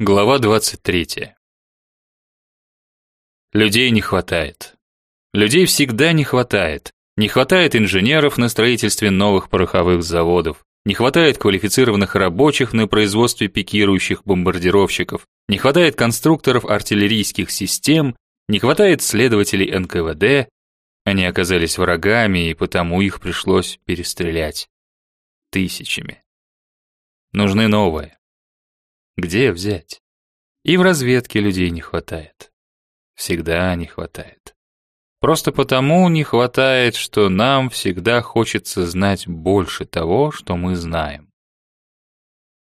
Глава 23. Людей не хватает. Людей всегда не хватает. Не хватает инженеров на строительстве новых пороховых заводов. Не хватает квалифицированных рабочих на производстве пикирующих бомбардировщиков. Не хватает конструкторов артиллерийских систем. Не хватает следователей НКВД. Они оказались врагами, и потому их пришлось перестрелять. Тысячами. Нужны новые. Где взять? И в разведке людей не хватает. Всегда не хватает. Просто потому не хватает, что нам всегда хочется знать больше того, что мы знаем.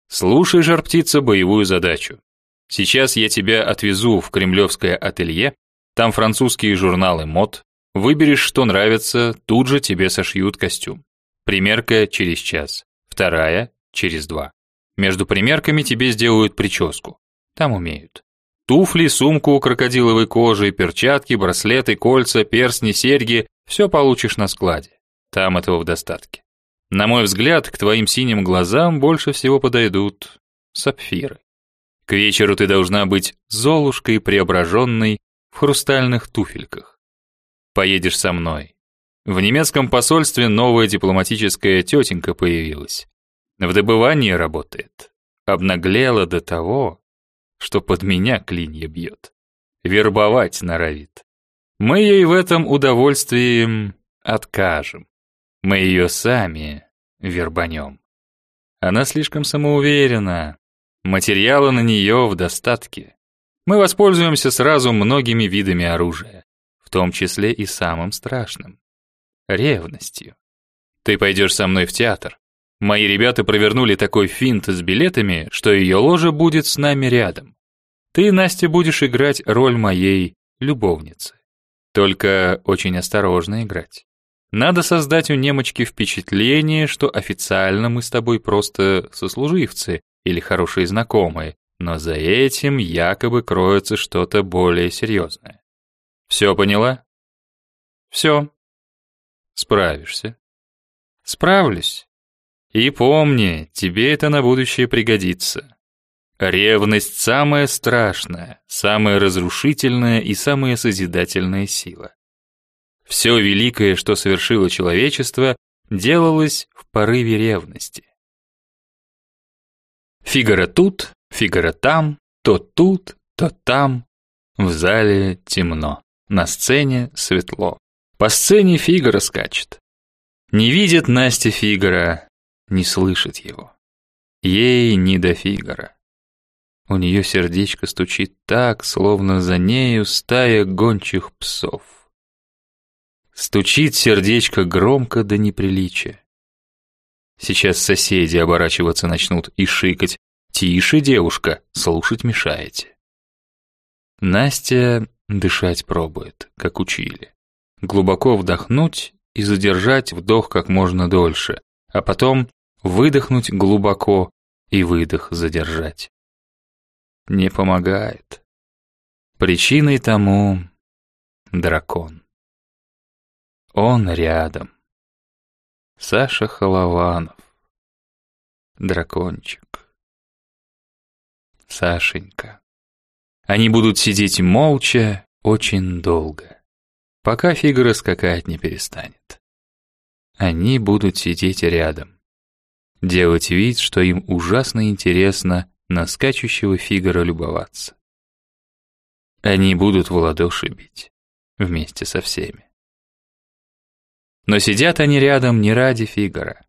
Слушай, жар-птица, боевую задачу. Сейчас я тебя отвезу в кремлевское ателье, там французские журналы мод, выберешь, что нравится, тут же тебе сошьют костюм. Примерка через час, вторая через два. Между примерками тебе сделают прическу. Там умеют. Туфли, сумку крокодиловой кожи, перчатки, браслеты, кольца, перстни, серьги – все получишь на складе. Там этого в достатке. На мой взгляд, к твоим синим глазам больше всего подойдут сапфиры. К вечеру ты должна быть золушкой преображенной в хрустальных туфельках. Поедешь со мной. В немецком посольстве новая дипломатическая тетенька появилась. В добывании работает. Обнаглела до того, что под меня клинья бьет. Вербовать норовит. Мы ей в этом удовольствии откажем. Мы ее сами вербанем. Она слишком самоуверена. Материала на нее в достатке. Мы воспользуемся сразу многими видами оружия, в том числе и самым страшным — ревностью. Ты пойдешь со мной в театр. Мои ребята провернули такой финт с билетами, что ее ложа будет с нами рядом. Ты, Настя, будешь играть роль моей любовницы. Только очень осторожно играть. Надо создать у немочки впечатление, что официально мы с тобой просто сослуживцы или хорошие знакомые, но за этим якобы кроется что-то более серьезное. Все поняла? Все. Справишься. Справлюсь. И помни, тебе это на будущее пригодится. Ревность самая страшная, самая разрушительная и самая созидательная сила. Все великое, что совершило человечество, делалось в порыве ревности. Фигара тут, Фигара там, то тут, то там. В зале темно, на сцене светло. По сцене Фигара скачет. Не видит Настя Фигара, не слышит его. Ей не до Фигара. У нее сердечко стучит так, словно за нею стая гончих псов. Стучит сердечко громко до неприличия. Сейчас соседи оборачиваться начнут и шикать. «Тише, девушка, слушать мешаете». Настя дышать пробует, как учили. Глубоко вдохнуть и задержать вдох как можно дольше, а потом выдохнуть глубоко и выдох задержать. Не помогает. Причиной тому дракон. Он рядом. Саша Холованов. Дракончик. Сашенька. Они будут сидеть молча очень долго, пока фигура скакать не перестанет. Они будут сидеть рядом, делать вид, что им ужасно интересно на скачущего Фигара любоваться. Они будут в ладоши бить, вместе со всеми. Но сидят они рядом не ради Фигара.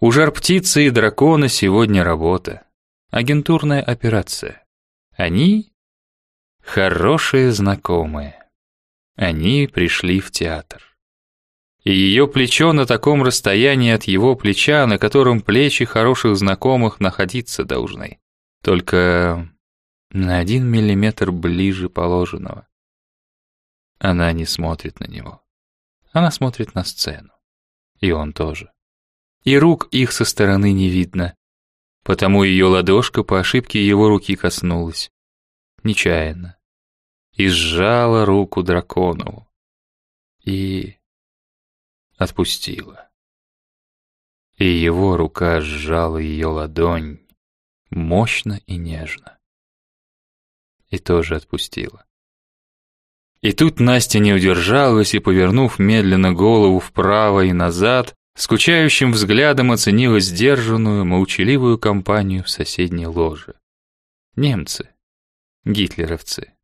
У жар-птицы и дракона сегодня работа. Агентурная операция. Они хорошие знакомые. Они пришли в театр и ее плечо на таком расстоянии от его плеча, на котором плечи хороших знакомых находиться должны. Только на один миллиметр ближе положенного. Она не смотрит на него. Она смотрит на сцену. И он тоже. И рук их со стороны не видно, потому ее ладошка по ошибке его руки коснулась. Нечаянно. И сжала руку драконову. И отпустила. И его рука сжала ее ладонь, мощно и нежно. и тоже отпустила. И тут Настя не удержалась и, повернув медленно голову вправо и назад, скучающим взглядом оценила сдержанную, молчаливую компанию в соседней ложе. Немцы, гитлеровцы.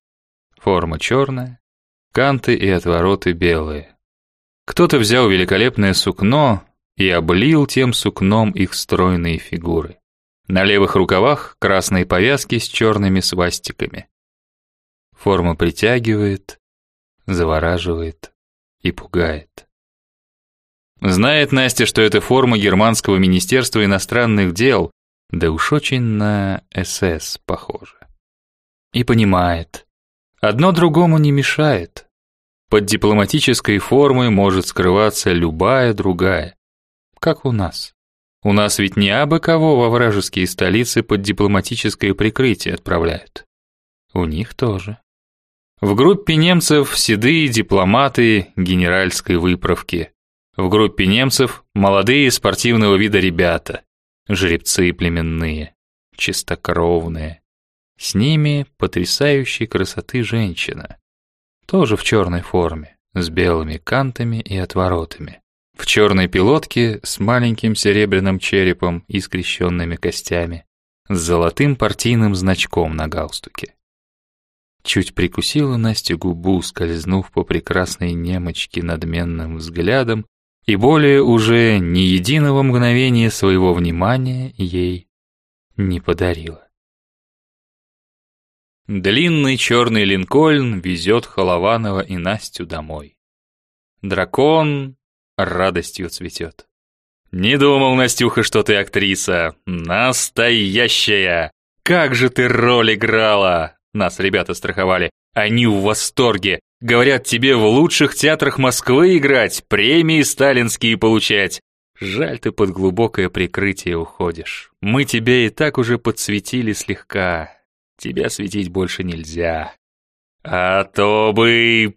Форма черная, канты и отвороты белые. Кто-то взял великолепное сукно и облил тем сукном их стройные фигуры. На левых рукавах красные повязки с черными свастиками. Форма притягивает, завораживает и пугает. Знает Настя, что это форма германского министерства иностранных дел, да уж очень на СС похоже. И понимает, одно другому не мешает. Под дипломатической формой может скрываться любая другая, как у нас. У нас ведь не абы кого во вражеские столицы под дипломатическое прикрытие отправляют. У них тоже. В группе немцев седые дипломаты генеральской выправки. В группе немцев молодые спортивного вида ребята, жеребцы племенные, чистокровные. С ними потрясающей красоты женщина, тоже в черной форме, с белыми кантами и отворотами. В черной пилотке с маленьким серебряным черепом и скрещенными костями, с золотым партийным значком на галстуке. Чуть прикусила Настя губу, скользнув по прекрасной немочке надменным взглядом, и более уже ни единого мгновения своего внимания ей не подарила. Длинный черный линкольн везет Холованова и Настю домой. Дракон радостью цветет. «Не думал, Настюха, что ты актриса. Настоящая! Как же ты роль играла!» Нас ребята страховали. Они в восторге. Говорят, тебе в лучших театрах Москвы играть, премии сталинские получать. Жаль, ты под глубокое прикрытие уходишь. Мы тебя и так уже подсветили слегка. Тебя светить больше нельзя. А то бы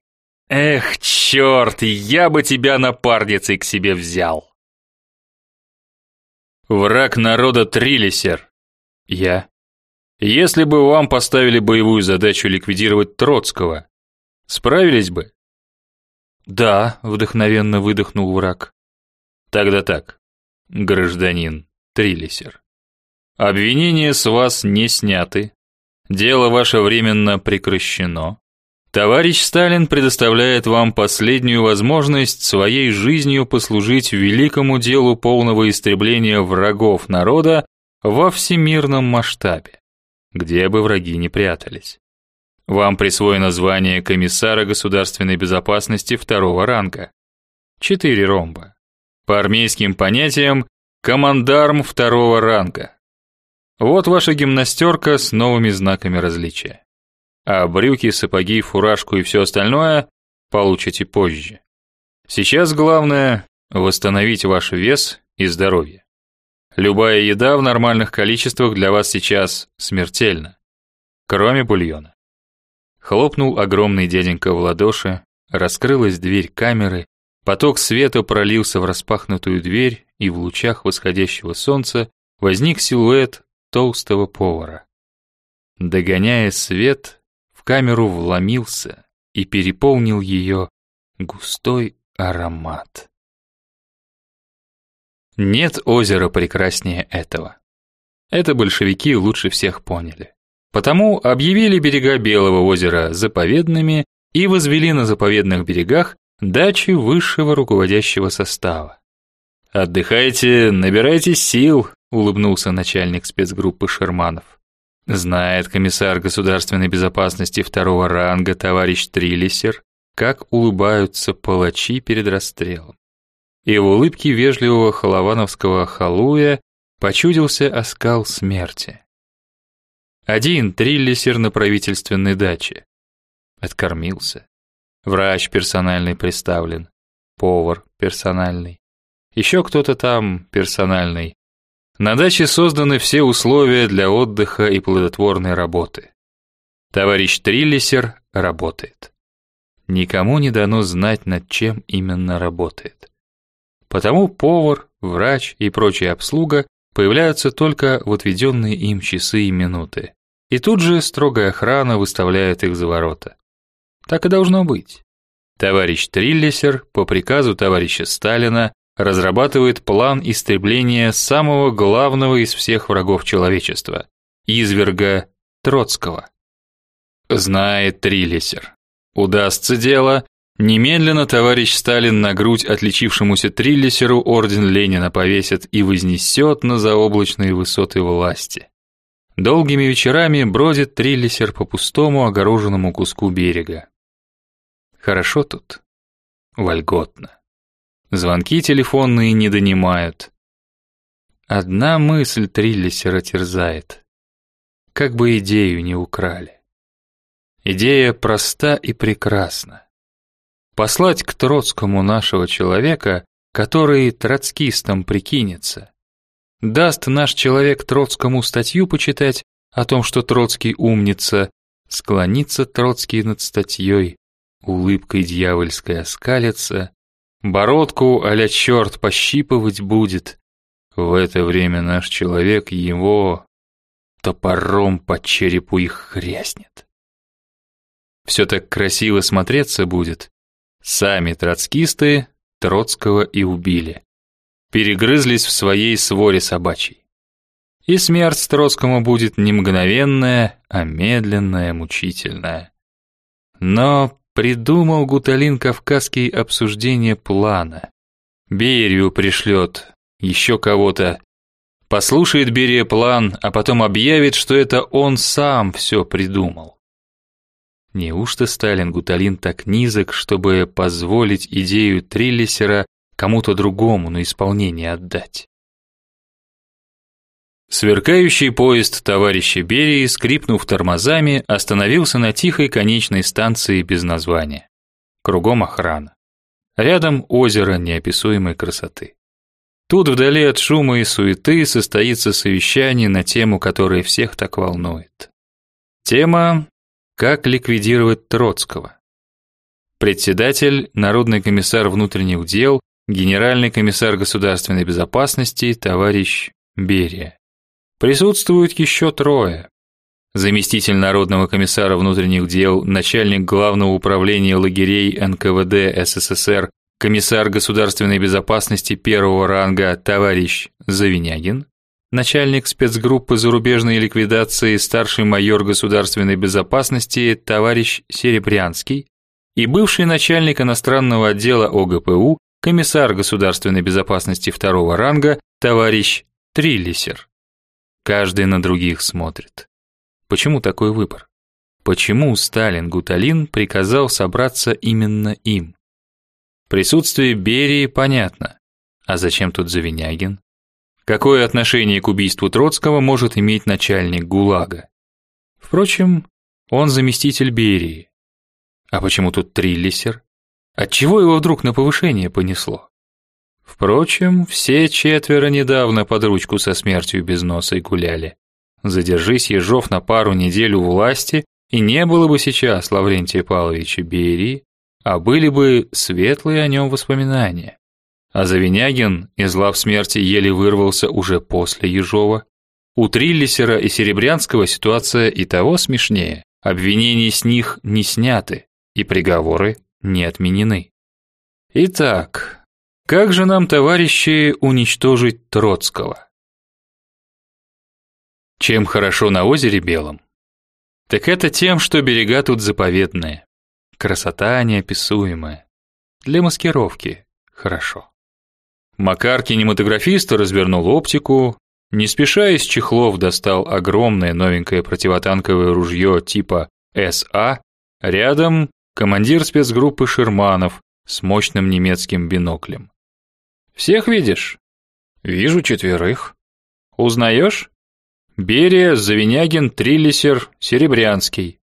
Эх, черт, я бы тебя напарницей к себе взял. Враг народа Трилисер. Я. Если бы вам поставили боевую задачу ликвидировать Троцкого, справились бы? Да, вдохновенно выдохнул враг. Тогда так, гражданин Трилисер. Обвинения с вас не сняты. Дело ваше временно прекращено. Товарищ Сталин предоставляет вам последнюю возможность своей жизнью послужить великому делу полного истребления врагов народа во всемирном масштабе, где бы враги ни прятались. Вам присвоено звание комиссара государственной безопасности второго ранга. Четыре ромба. По армейским понятиям командарм второго ранга. Вот ваша гимнастерка с новыми знаками различия а брюки, сапоги, фуражку и все остальное получите позже. Сейчас главное восстановить ваш вес и здоровье. Любая еда в нормальных количествах для вас сейчас смертельна, кроме бульона. Хлопнул огромный дяденька в ладоши, раскрылась дверь камеры, поток света пролился в распахнутую дверь, и в лучах восходящего солнца возник силуэт толстого повара. Догоняя свет, камеру вломился и переполнил ее густой аромат. Нет озера прекраснее этого. Это большевики лучше всех поняли. Потому объявили берега Белого озера заповедными и возвели на заповедных берегах дачи высшего руководящего состава. Отдыхайте, набирайтесь сил, улыбнулся начальник спецгруппы Шерманов. Знает комиссар государственной безопасности второго ранга товарищ Трилисер, как улыбаются палачи перед расстрелом. И в улыбке вежливого холовановского халуя почудился оскал смерти. Один Триллисер на правительственной даче. Откормился. Врач персональный представлен, повар персональный. Еще кто-то там персональный. На даче созданы все условия для отдыха и плодотворной работы. Товарищ Триллисер работает. Никому не дано знать, над чем именно работает. Потому повар, врач и прочая обслуга появляются только в отведенные им часы и минуты. и тут же строгая охрана выставляет их за ворота. Так и должно быть. Товарищ Триллисер по приказу товарища Сталина разрабатывает план истребления самого главного из всех врагов человечества изверга Троцкого. Знает Триллисер. Удастся дело, немедленно товарищ Сталин на грудь отличившемуся Триллисеру орден Ленина повесит и вознесет на заоблачные высоты власти. Долгими вечерами бродит Триллисер по пустому огороженному куску берега. Хорошо тут, вольготно. Звонки телефонные не донимают. Одна мысль Триллисера терзает. Как бы идею не украли. Идея проста и прекрасна. Послать к Троцкому нашего человека, который троцкистом прикинется. Даст наш человек Троцкому статью почитать о том, что Троцкий умница, склонится Троцкий над статьей, улыбкой дьявольской оскалится, бородку а-ля черт пощипывать будет. В это время наш человек его топором по черепу их хряснет. Все так красиво смотреться будет. Сами троцкисты Троцкого и убили. Перегрызлись в своей своре собачьей. И смерть Троцкому будет не мгновенная, а медленная, мучительная. Но придумал Гуталин Кавказский обсуждение плана. Берию пришлет, еще кого-то. Послушает Берия план, а потом объявит, что это он сам все придумал. Неужто Сталин Гуталин так низок, чтобы позволить идею Триллисера кому-то другому на исполнение отдать? Сверкающий поезд товарища Берии, скрипнув тормозами, остановился на тихой конечной станции без названия. Кругом охрана. Рядом озеро неописуемой красоты. Тут вдали от шума и суеты состоится совещание на тему, которая всех так волнует. Тема как ликвидировать Троцкого? Председатель, народный комиссар внутренних дел, генеральный комиссар государственной безопасности товарищ Берия. Присутствуют еще трое. Заместитель народного комиссара внутренних дел, начальник главного управления лагерей НКВД СССР, комиссар государственной безопасности первого ранга товарищ Завинягин, начальник спецгруппы зарубежной ликвидации старший майор государственной безопасности товарищ Серебрянский и бывший начальник иностранного отдела ОГПУ, комиссар государственной безопасности второго ранга товарищ Триллисер. Каждый на других смотрит. Почему такой выбор? Почему Сталин Гуталин приказал собраться именно им? Присутствие Берии понятно. А зачем тут Завинягин? Какое отношение к убийству Троцкого может иметь начальник ГУЛАГа? Впрочем, он заместитель Берии. А почему тут Триллисер? Отчего его вдруг на повышение понесло? Впрочем, все четверо недавно под ручку со смертью без носа и гуляли. Задержись Ежов на пару недель у власти, и не было бы сейчас Лаврентия Павловича Берии, а были бы светлые о нем воспоминания. А Завинягин из лав смерти еле вырвался уже после Ежова. У Триллисера и Серебрянского ситуация и того смешнее. Обвинения с них не сняты, и приговоры не отменены. Итак, как же нам, товарищи, уничтожить Троцкого? Чем хорошо на озере Белом? Так это тем, что берега тут заповедные. Красота неописуемая. Для маскировки хорошо. Макар кинематографист развернул оптику, не спеша из чехлов достал огромное новенькое противотанковое ружье типа СА, рядом командир спецгруппы Шерманов с мощным немецким биноклем. Всех видишь? Вижу четверых. Узнаешь? Берия, Завинягин, Триллисер, Серебрянский.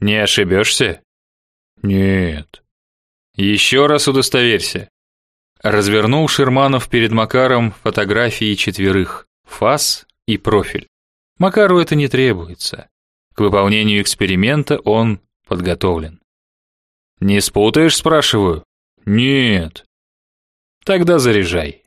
Не ошибешься? Нет. Еще раз удостоверься. Развернул Шерманов перед Макаром фотографии четверых, фас и профиль. Макару это не требуется. К выполнению эксперимента он подготовлен. Не спутаешь, спрашиваю? Нет. Тогда заряжай.